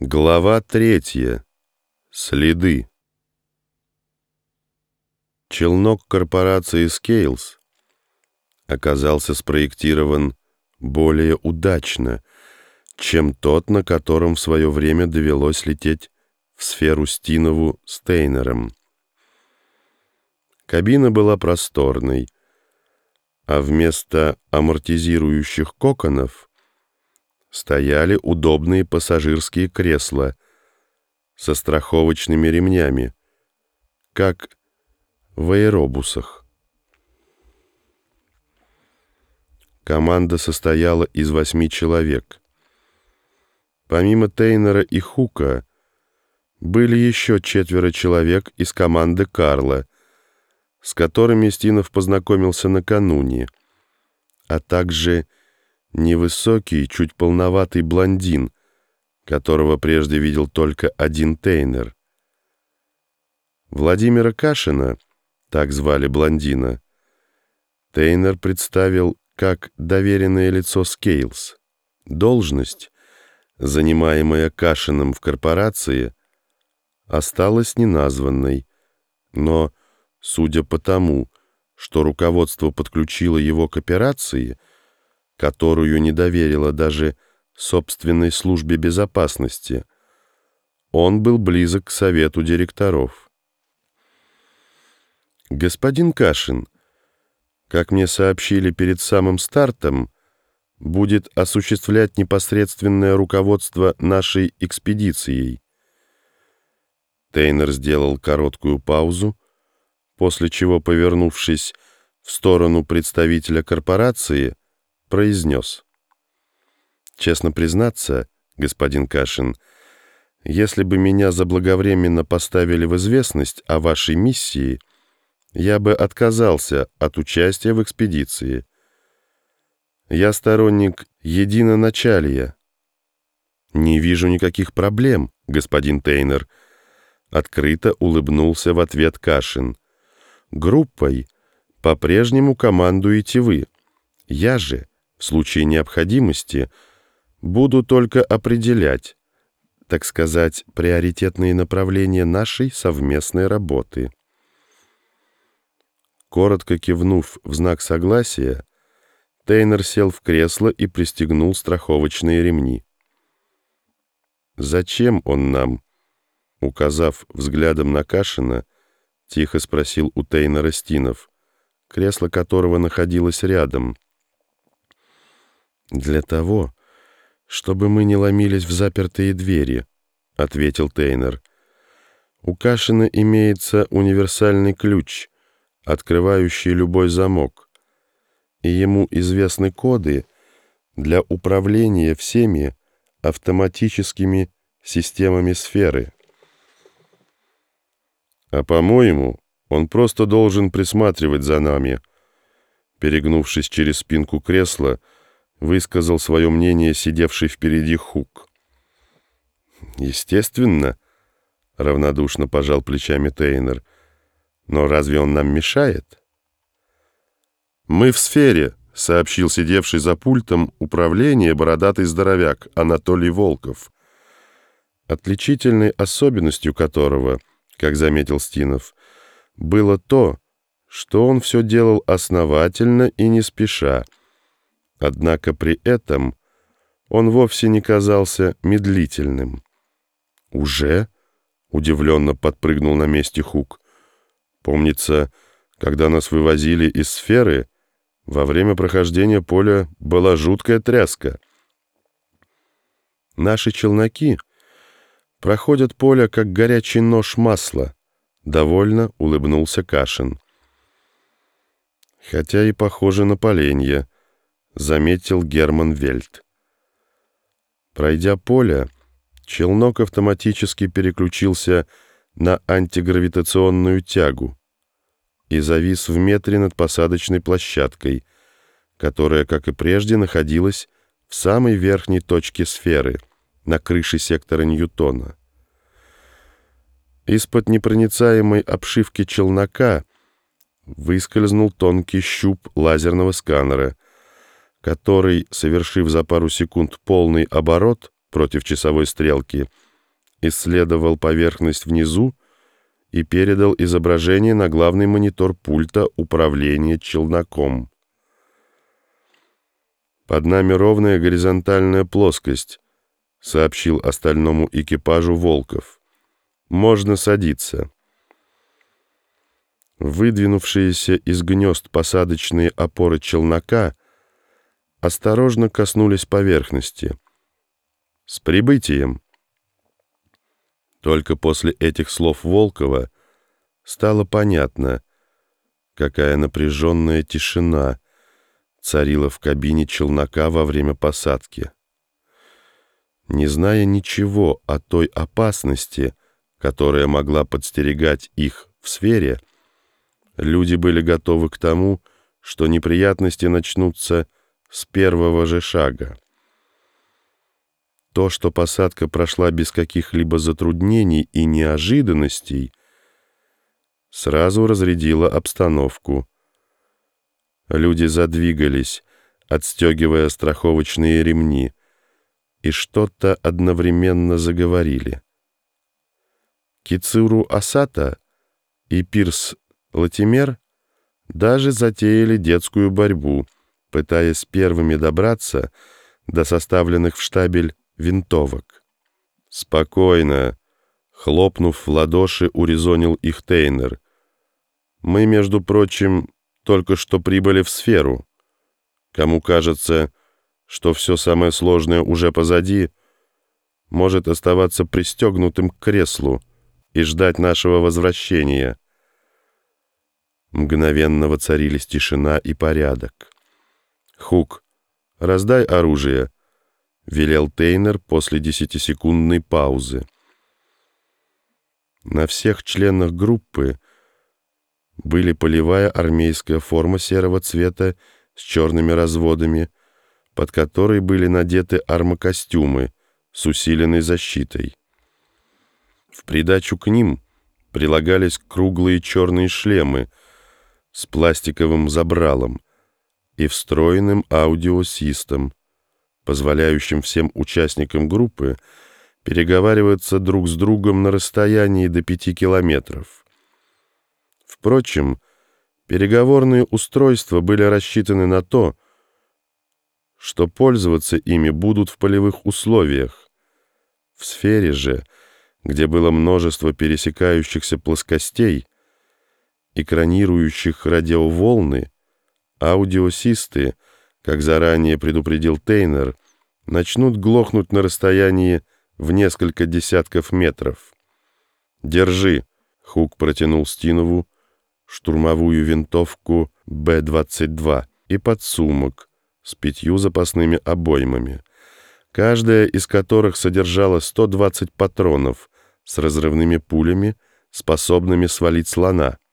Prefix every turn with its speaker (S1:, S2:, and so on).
S1: Глава третья. Следы. Челнок корпорации Scales оказался спроектирован более удачно, чем тот, на котором в свое время довелось лететь в сферу Стинову с Тейнером. Кабина была просторной, а вместо амортизирующих коконов — стояли удобные пассажирские кресла со страховочными ремнями, как в аэробусах. Команда состояла из восьми человек. Помимо Тейнера и Хука были еще четверо человек из команды Карла, с которыми Стинов познакомился накануне, а также невысокий, чуть полноватый блондин, которого прежде видел только один Тейнер. Владимира Кашина, так звали блондина, Тейнер представил как доверенное лицо Скейлс. Должность, занимаемая Кашином в корпорации, осталась неназванной, но, судя по тому, что руководство подключило его к операции, которую не доверила даже собственной службе безопасности. Он был близок к совету директоров. Господин Кашин, как мне сообщили перед самым стартом, будет осуществлять непосредственное руководство нашей экспедицией. Тейнер сделал короткую паузу, после чего, повернувшись в сторону представителя корпорации, произнес. «Честно признаться, господин Кашин, если бы меня заблаговременно поставили в известность о вашей миссии, я бы отказался от участия в экспедиции. Я сторонник единоначалия. Не вижу никаких проблем, господин Тейнер». Открыто улыбнулся в ответ Кашин. «Группой по-прежнему командуете вы. Я же в случае необходимости буду только определять, так сказать, приоритетные направления нашей совместной работы. Коротко кивнув в знак согласия, Тейнер сел в кресло и пристегнул страховочные ремни. «Зачем он нам?» Указав взглядом на Кашина, тихо спросил у Тейнера Стинов, кресло которого находилось рядом — «Для того, чтобы мы не ломились в запертые двери», — ответил Тейнер. «У Кашина имеется универсальный ключ, открывающий любой замок, и ему известны коды для управления всеми автоматическими системами сферы». «А по-моему, он просто должен присматривать за нами», перегнувшись через спинку кресла, — высказал свое мнение сидевший впереди Хук. «Естественно», — равнодушно пожал плечами Тейнер, «но разве он нам мешает?» «Мы в сфере», — сообщил сидевший за пультом управления бородатый здоровяк Анатолий Волков, отличительной особенностью которого, как заметил Стинов, было то, что он все делал основательно и не спеша, Однако при этом он вовсе не казался медлительным. «Уже?» — удивленно подпрыгнул на месте Хук. «Помнится, когда нас вывозили из сферы, во время прохождения поля была жуткая тряска. Наши челноки проходят поле, как горячий нож масла», — довольно улыбнулся Кашин. «Хотя и похоже на поленья», заметил Герман Вельт. Пройдя поле, челнок автоматически переключился на антигравитационную тягу и завис в метре над посадочной площадкой, которая, как и прежде, находилась в самой верхней точке сферы, на крыше сектора Ньютона. Из-под непроницаемой обшивки челнока выскользнул тонкий щуп лазерного сканера — который, совершив за пару секунд полный оборот против часовой стрелки, исследовал поверхность внизу и передал изображение на главный монитор пульта управления челноком. «Под нами ровная горизонтальная плоскость», — сообщил остальному экипажу Волков. «Можно садиться». Выдвинувшиеся из гнезд посадочные опоры челнока осторожно коснулись поверхности. «С прибытием!» Только после этих слов Волкова стало понятно, какая напряженная тишина царила в кабине челнока во время посадки. Не зная ничего о той опасности, которая могла подстерегать их в сфере, люди были готовы к тому, что неприятности начнутся с первого же шага. То, что посадка прошла без каких-либо затруднений и неожиданностей, сразу разрядило обстановку. Люди задвигались, отстегивая страховочные ремни, и что-то одновременно заговорили. Кицуру Асата и Пирс Латимер даже затеяли детскую борьбу, пытаясь первыми добраться до составленных в штабель винтовок. «Спокойно!» — хлопнув в ладоши, урезонил их Тейнер. «Мы, между прочим, только что прибыли в сферу. Кому кажется, что все самое сложное уже позади, может оставаться пристегнутым к креслу и ждать нашего возвращения». Мгновенно воцарились тишина и порядок. «Хук, раздай оружие!» — велел Тейнер после десятисекундной паузы. На всех членах группы были полевая армейская форма серого цвета с черными разводами, под которой были надеты армокостюмы с усиленной защитой. В придачу к ним прилагались круглые черные шлемы с пластиковым забралом и встроенным аудиосистом, позволяющим всем участникам группы переговариваться друг с другом на расстоянии до пяти километров. Впрочем, переговорные устройства были рассчитаны на то, что пользоваться ими будут в полевых условиях. В сфере же, где было множество пересекающихся плоскостей, экранирующих радиоволны, аудиосисты — как заранее предупредил Тейнер, начнут глохнуть на расстоянии в несколько десятков метров. «Держи!» — Хук протянул Стинову штурмовую винтовку Б-22 и подсумок с пятью запасными обоймами, каждая из которых содержала 120 патронов с разрывными пулями, способными свалить слона —